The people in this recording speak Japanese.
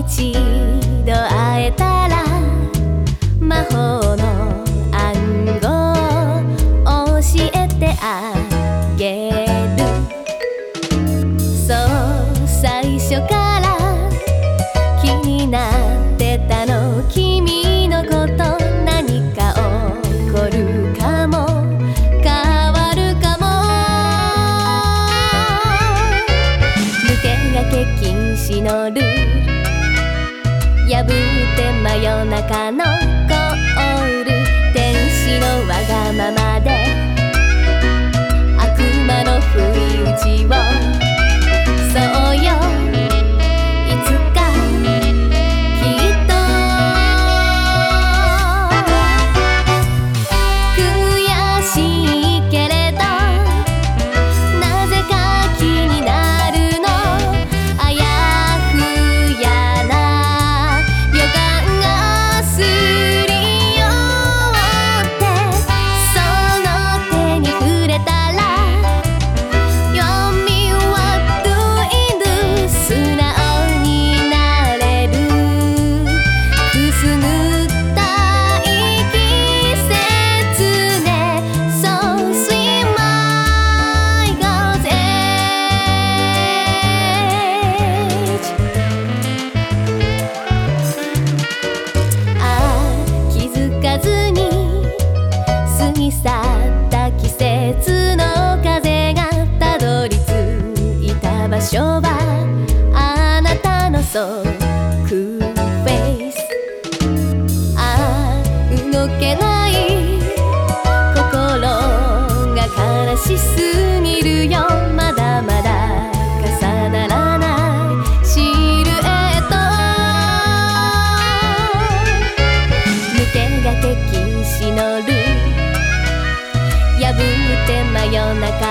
一度会えたら魔法の暗号教えてあげる。そう最初から気になってたの君のこと何か起こるかも変わるかも。抜けがけ禁止のルールて真夜中のゴール。天使のわがままそくフェイスああ動けない。心が悲しすぎるよ。まだまだ重ならない。シルエット。抜けがけ禁止のルー破って真夜中